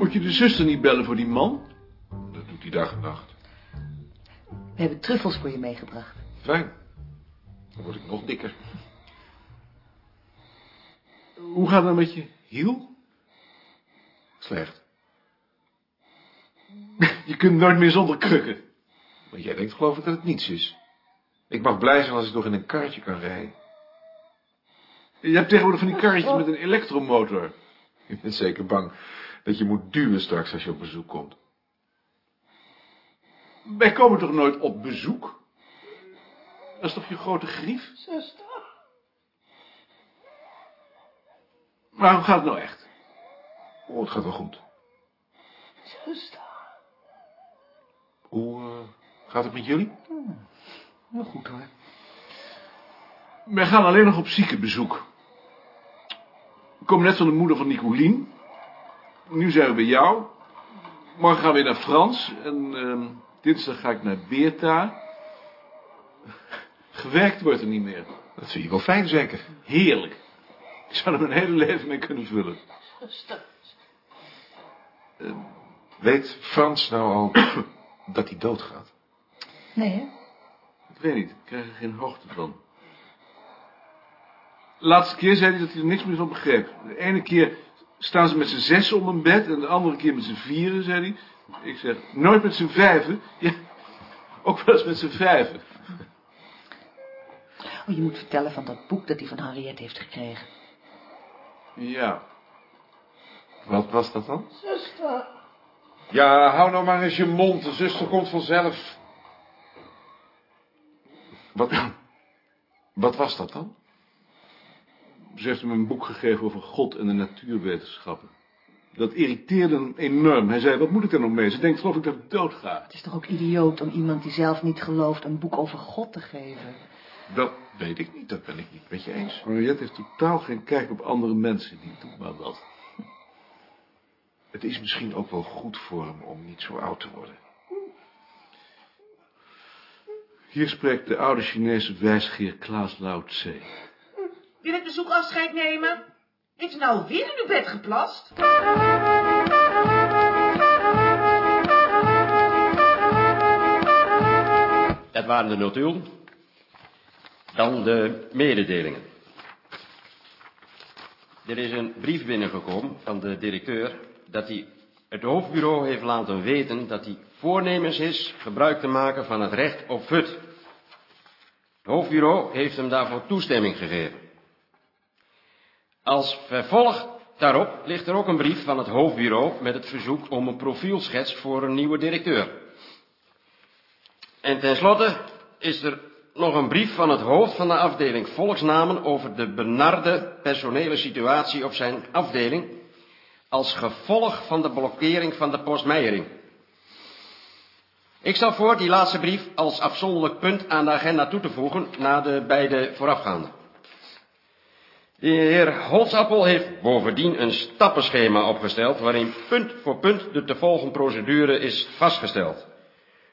Moet je de zuster niet bellen voor die man? Dat doet hij dag en nacht. We hebben truffels voor je meegebracht. Fijn. Dan word ik nog dikker. Hoe gaat het met je hiel? Slecht. Je kunt nooit meer zonder krukken. Maar jij denkt geloof ik dat het niets is. Ik mag blij zijn als ik nog in een karretje kan rijden. Je hebt tegenwoordig van die karretjes met een elektromotor. Je bent zeker bang dat je moet duwen straks als je op bezoek komt. Wij komen toch nooit op bezoek? Dat is toch je grote grief? Zuster. Maar hoe gaat het nou echt? Oh, het gaat wel goed. Zuster. Hoe eh, gaat het met jullie? Heel goed hoor. Wij gaan alleen nog op ziekenbezoek. We komen net van de moeder van Nicolien. Nu zijn we bij jou. Morgen gaan we weer naar Frans. En ehm, dinsdag ga ik naar Beerta. Gewerkt wordt er niet meer. Dat vind je wel fijn, zeker. Heerlijk. Ik zou er mijn hele leven mee kunnen vullen. Zuster. Weet Frans nou al dat hij doodgaat? Nee, hè? Ik weet niet, ik krijg er geen hoogte van. De laatste keer zei hij dat hij er niks meer van begreep. De ene keer staan ze met z'n zes om een bed... en de andere keer met z'n vieren, zei hij. Ik zeg, nooit met z'n vijven. Ja, ook wel eens met z'n vijven. Oh, je moet vertellen van dat boek dat hij van Harriet heeft gekregen. Ja, Wat was dat dan? Zuster. Ja, hou nou maar eens je mond. De zuster komt vanzelf. Wat, wat was dat dan? Ze heeft hem een boek gegeven over God en de natuurwetenschappen. Dat irriteerde hem enorm. Hij zei, wat moet ik er nog mee? Ze denkt, geloof ik, dat ik doodga. Het is toch ook idioot om iemand die zelf niet gelooft een boek over God te geven. Dat weet ik niet. Dat ben ik niet met je eens. Henriette heeft totaal geen kijk op andere mensen. Die doet maar wat. Het is misschien ook wel goed voor hem om niet zo oud te worden. Hier spreekt de oude Chinese wijsgeer Klaas Lao Tse. Wil het bezoek afscheid nemen? Heeft u nou weer in uw bed geplast? Dat waren de notulen. Dan de mededelingen. Er is een brief binnengekomen van de directeur dat hij het hoofdbureau heeft laten weten dat hij voornemens is gebruik te maken van het recht op fut. Het hoofdbureau heeft hem daarvoor toestemming gegeven. Als vervolg daarop ligt er ook een brief van het hoofdbureau met het verzoek om een profielschets voor een nieuwe directeur. En tenslotte is er nog een brief van het hoofd van de afdeling Volksnamen over de benarde personele situatie op zijn afdeling als gevolg van de blokkering van de postmeijering. Ik stel voor die laatste brief als afzonderlijk punt aan de agenda toe te voegen na de beide voorafgaande. De heer Holzappel heeft bovendien een stappenschema opgesteld waarin punt voor punt de te volgen procedure is vastgesteld.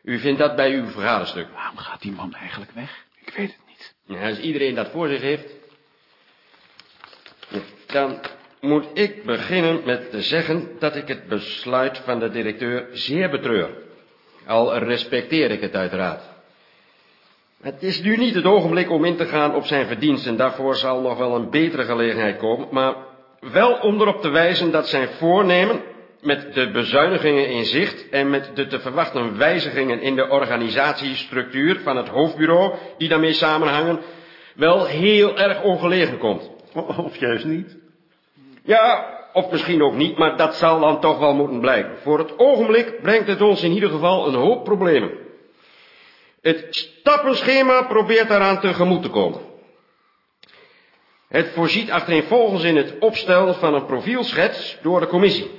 U vindt dat bij uw vergaderstuk. Waarom gaat die man eigenlijk weg? Ik weet het niet. Ja, als iedereen dat voor zich heeft, dan moet ik beginnen met te zeggen dat ik het besluit van de directeur zeer betreur. Al respecteer ik het uiteraard. Het is nu niet het ogenblik om in te gaan op zijn verdiensten. Daarvoor zal nog wel een betere gelegenheid komen. Maar wel om erop te wijzen dat zijn voornemen met de bezuinigingen in zicht en met de te verwachten wijzigingen in de organisatiestructuur van het hoofdbureau die daarmee samenhangen, wel heel erg ongelegen komt. Of juist niet? Ja, of misschien ook niet, maar dat zal dan toch wel moeten blijken. Voor het ogenblik brengt het ons in ieder geval een hoop problemen. Het stappenschema probeert daaraan tegemoet te komen. Het voorziet achtereenvolgens in het opstellen van een profielschets door de commissie.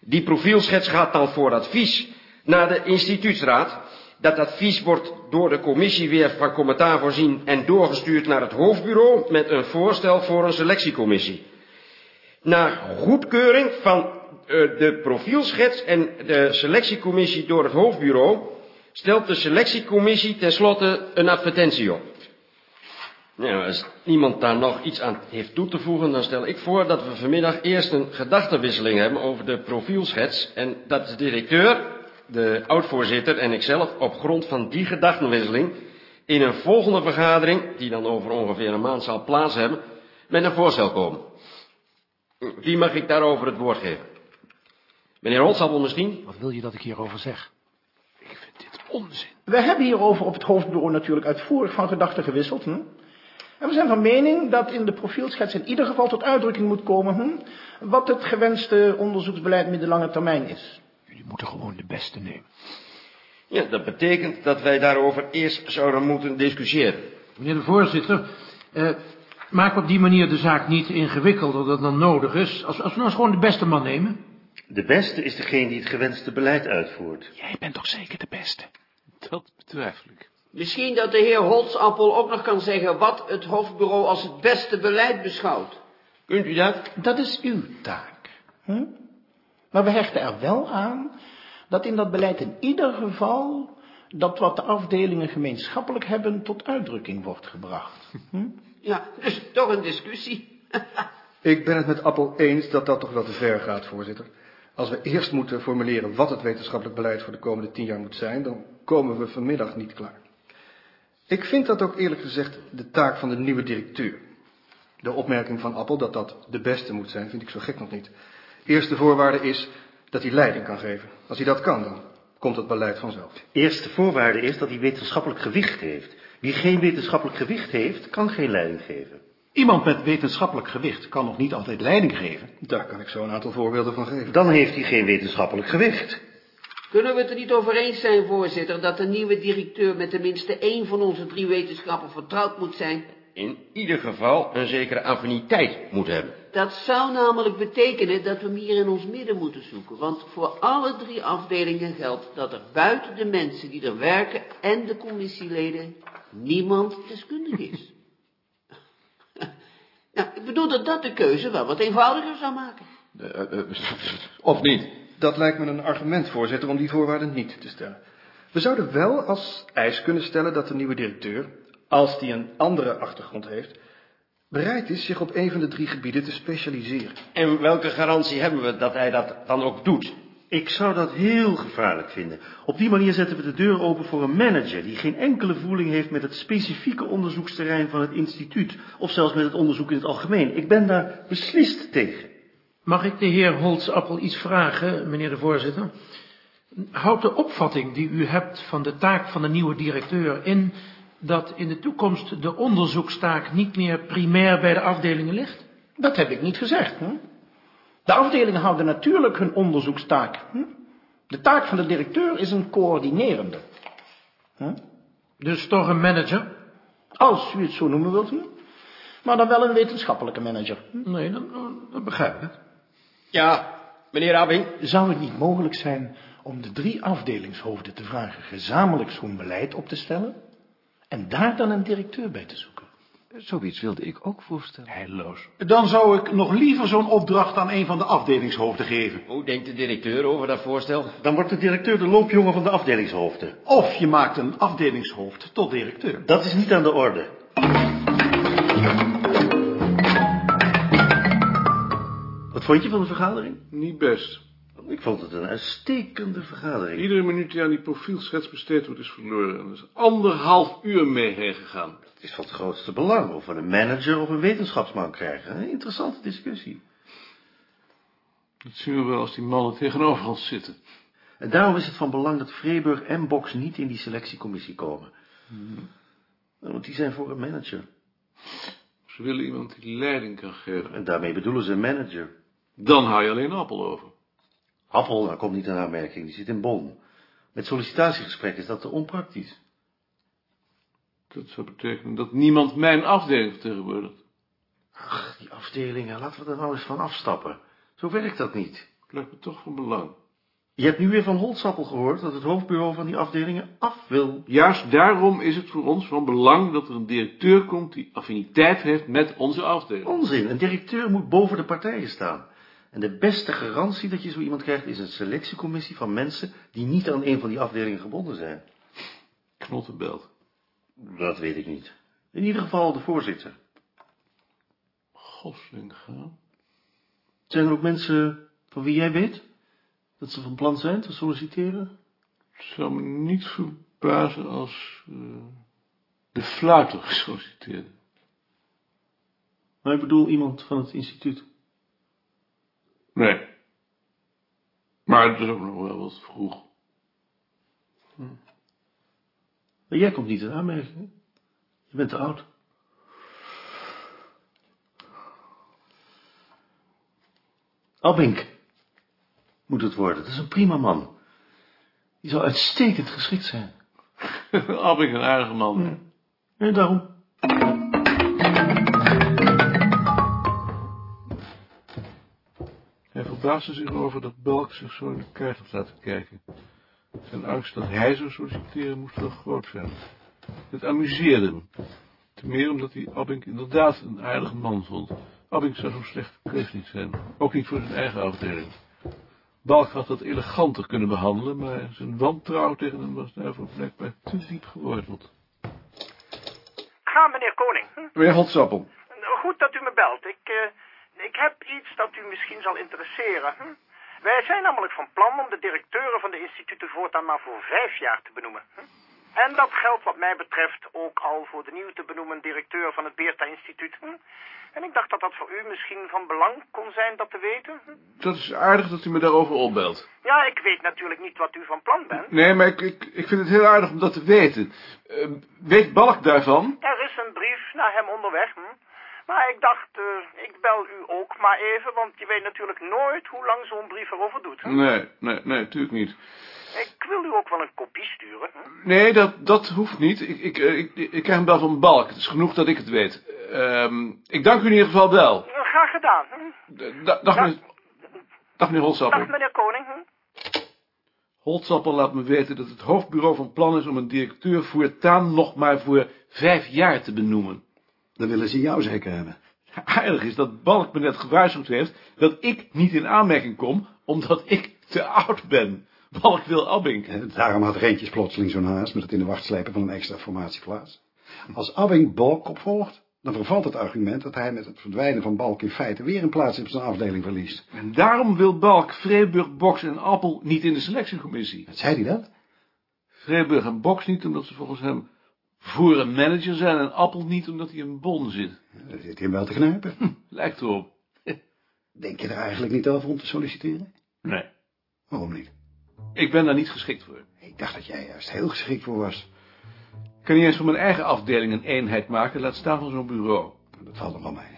Die profielschets gaat dan voor advies naar de instituutsraad. Dat advies wordt door de commissie weer van commentaar voorzien en doorgestuurd naar het hoofdbureau met een voorstel voor een selectiecommissie. Na goedkeuring van uh, de profielschets en de selectiecommissie door het hoofdbureau stelt de selectiecommissie tenslotte een advertentie op. Nou, als niemand daar nog iets aan heeft toe te voegen, dan stel ik voor dat we vanmiddag eerst een gedachtenwisseling hebben over de profielschets en dat de directeur, de oud-voorzitter en ikzelf op grond van die gedachtenwisseling in een volgende vergadering, die dan over ongeveer een maand zal plaats hebben, met een voorstel komen. Wie mag ik daarover het woord geven? Meneer Holtzappel misschien? Wat wil je dat ik hierover zeg? Onzin. We hebben hierover op het hoofdbureau natuurlijk uitvoerig van gedachten gewisseld. Hm? En we zijn van mening dat in de profielschets in ieder geval tot uitdrukking moet komen... Hm, wat het gewenste onderzoeksbeleid middellange termijn is. Jullie moeten gewoon de beste nemen. Ja, dat betekent dat wij daarover eerst zouden moeten discussiëren. Meneer de voorzitter, eh, maak op die manier de zaak niet ingewikkelder dan nodig is. Als, als we nou eens gewoon de beste man nemen. De beste is degene die het gewenste beleid uitvoert. Jij bent toch zeker de beste? Dat betwijfel ik. Misschien dat de heer Holtzappel ook nog kan zeggen wat het hoofdbureau als het beste beleid beschouwt. Kunt u dat? Dat is uw taak. Hm? Maar we hechten er wel aan dat in dat beleid in ieder geval... dat wat de afdelingen gemeenschappelijk hebben tot uitdrukking wordt gebracht. Hm? Ja, dus toch een discussie. Ik ben het met Appel eens dat dat toch wel te ver gaat, voorzitter. Als we eerst moeten formuleren wat het wetenschappelijk beleid voor de komende tien jaar moet zijn, dan komen we vanmiddag niet klaar. Ik vind dat ook eerlijk gezegd de taak van de nieuwe directeur. De opmerking van Appel dat dat de beste moet zijn, vind ik zo gek nog niet. Eerste voorwaarde is dat hij leiding kan geven. Als hij dat kan, dan komt het beleid vanzelf. Eerste voorwaarde is dat hij wetenschappelijk gewicht heeft. Wie geen wetenschappelijk gewicht heeft, kan geen leiding geven. Iemand met wetenschappelijk gewicht kan nog niet altijd leiding geven. Daar kan ik zo een aantal voorbeelden van geven. Dan heeft hij geen wetenschappelijk gewicht. Kunnen we het er niet over eens zijn, voorzitter, dat de nieuwe directeur met tenminste één van onze drie wetenschappen vertrouwd moet zijn? In ieder geval een zekere affiniteit moet hebben. Dat zou namelijk betekenen dat we hem hier in ons midden moeten zoeken, want voor alle drie afdelingen geldt dat er buiten de mensen die er werken en de commissieleden niemand deskundig is. Ja, ik bedoel dat dat de keuze wel wat eenvoudiger zou maken. Eh, of niet? Dat lijkt me een argument, voorzitter, om die voorwaarden niet te stellen. We zouden wel als eis kunnen stellen dat de nieuwe directeur, als die een andere achtergrond heeft, bereid is zich op een van de drie gebieden te specialiseren. En welke garantie hebben we dat hij dat dan ook doet? Ik zou dat heel gevaarlijk vinden. Op die manier zetten we de deur open voor een manager die geen enkele voeling heeft met het specifieke onderzoeksterrein van het instituut, of zelfs met het onderzoek in het algemeen. Ik ben daar beslist tegen. Mag ik de heer Holtzappel iets vragen, meneer de voorzitter? Houdt de opvatting die u hebt van de taak van de nieuwe directeur in dat in de toekomst de onderzoekstaak niet meer primair bij de afdelingen ligt? Dat heb ik niet gezegd. Hm? De afdelingen houden natuurlijk hun onderzoekstaak. Hm? De taak van de directeur is een coördinerende. Hm? Dus toch een manager? Als u het zo noemen wilt. Maar dan wel een wetenschappelijke manager. Hm? Nee, dan, dan begrijp ik. Ja, meneer Abing. Zou het niet mogelijk zijn om de drie afdelingshoofden te vragen gezamenlijk zo'n beleid op te stellen? En daar dan een directeur bij te zoeken? Zoiets wilde ik ook voorstellen. Heilloos. Dan zou ik nog liever zo'n opdracht aan een van de afdelingshoofden geven. Hoe denkt de directeur over dat voorstel? Dan wordt de directeur de loopjongen van de afdelingshoofden. Of je maakt een afdelingshoofd tot directeur. Dat is niet aan de orde. Wat vond je van de vergadering? Niet best. Ik vond het een uitstekende vergadering. Iedere minuut die aan die profielschets besteed wordt is verloren. Er is anderhalf uur mee heen gegaan. Het is van het grootste belang of we een manager of een wetenschapsman krijgen. Een interessante discussie. Dat zien we wel als die mannen tegenover ons zitten. En daarom is het van belang dat Vreeburg en Box niet in die selectiecommissie komen. Hmm. Want die zijn voor een manager. Ze willen iemand die leiding kan geven. En daarmee bedoelen ze een manager. Dan hou je alleen appel over. Appel, daar komt niet een aanmerking, die zit in Bonn. Met sollicitatiegesprek is dat te onpraktisch. Dat zou betekenen dat niemand mijn afdeling vertegenwoordigt. Ach, die afdelingen, laten we er nou eens van afstappen. Zo werkt dat niet. Het lijkt me toch van belang. Je hebt nu weer van Holtzappel gehoord dat het hoofdbureau van die afdelingen af wil. Juist daarom is het voor ons van belang dat er een directeur komt die affiniteit heeft met onze afdeling. Onzin, een directeur moet boven de partijen staan. En de beste garantie dat je zo iemand krijgt is een selectiecommissie van mensen die niet aan een van die afdelingen gebonden zijn. Knottenbelt. Dat weet ik niet. In ieder geval de voorzitter. Goslinga. Zijn er ook mensen van wie jij weet dat ze van plan zijn te solliciteren? Het zou me niet verbazen als eh, de fluiter gesolliciteerd. Maar ik bedoel iemand van het instituut. Nee. Maar het is ook nog wel wat vroeg. Maar jij komt niet in aanmerking. Je bent te oud. Abink moet het worden. Dat is een prima man. Die zal uitstekend geschikt zijn. Ab ik een aardige man. En daarom. Hij verbaasde zich over dat Balk zich zo in de kaart had laten kijken. Zijn angst dat hij zou solliciteren moest wel groot zijn. Het amuseerde hem. Ten meer omdat hij Abink inderdaad een aardige man vond. Abink zou zo'n slechte keus niet zijn. Ook niet voor zijn eigen afdeling. Balk had dat eleganter kunnen behandelen, maar zijn wantrouwen tegen hem was daarvoor blijkbaar te diep geworteld. Ga, meneer Koning. Hm? Meneer Holtzappel. Goed dat u me belt. Ik, eh, ik heb iets dat u misschien zal interesseren. Hm? Wij zijn namelijk van plan om de directeuren van de instituten voortaan maar voor vijf jaar te benoemen. En dat geldt wat mij betreft ook al voor de nieuw te benoemen directeur van het Beerta-instituut. En ik dacht dat dat voor u misschien van belang kon zijn dat te weten. Dat is aardig dat u me daarover opbelt. Ja, ik weet natuurlijk niet wat u van plan bent. Nee, maar ik, ik, ik vind het heel aardig om dat te weten. Eh, weet Balk daarvan? Er is een brief naar hem onderweg. Hm? Maar ik dacht, eh, ik bel u ook maar even, want je weet natuurlijk nooit hoe lang zo'n brief erover doet. Nee, nee, nee, natuurlijk niet. Ik wil u ook wel een kopie sturen. Nee, dat, dat hoeft niet. Ik, ik, eh, ik, ik krijg een bel van Balk. Het is genoeg dat ik het weet. Ehm, ik dank u in ieder geval wel. Eh, Graag gedaan. Da- dag, meneer, dag meneer Holtzappel. Dag meneer Koning. Holtzappel laat me weten dat het hoofdbureau van plan is om een directeur voortaan nog maar voor vijf jaar te benoemen. Dan willen ze jou zeker hebben. Aardig is dat Balk me net gewaarschuwd heeft dat ik niet in aanmerking kom, omdat ik te oud ben. Balk wil Abbink. Eh, Daarom had Reentjes plotseling zo'n haast met het in de wacht slepen van een extra formatieplaats. Als Abbing Balk opvolgt, dan vervalt het argument dat hij met het verdwijnen van Balk in feite weer een plaats op zijn afdeling verliest. En daarom wil Balk Vreeburg, Boks en Appel niet in de selectiecommissie. Zei hij dat? Vreeburg en Boks niet, omdat ze volgens hem voor een manager zijn en Appel niet, omdat hij in Bon zit. Dat zit hem wel te knijpen. Lijkt erop. Denk je er eigenlijk niet over om te solliciteren? Nee, Waarom niet? ik ben daar niet geschikt voor. Ik dacht dat jij juist heel geschikt voor was. Ik kan niet eens van mijn eigen afdeling een eenheid maken, laat staan van zo'n bureau. Dat valt nog wel mee.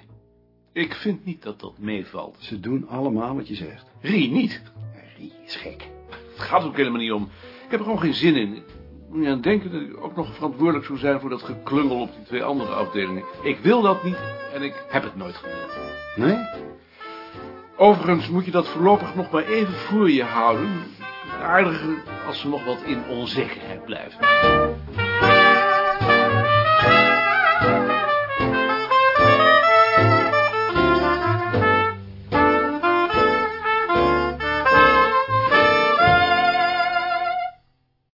Ik vind niet dat dat meevalt. Ze doen allemaal wat je zegt. Rie niet. Rie is gek. Het gaat ook helemaal niet om. Ik heb er gewoon geen zin in. Moet aan denken dat ik ook nog verantwoordelijk zou zijn voor dat geklungel op die twee andere afdelingen. Ik wil dat niet en ik heb het nooit gewild. Nee? Overigens moet je dat voorlopig nog maar even voor je houden. Het aardige als ze nog wat in onzekerheid blijven.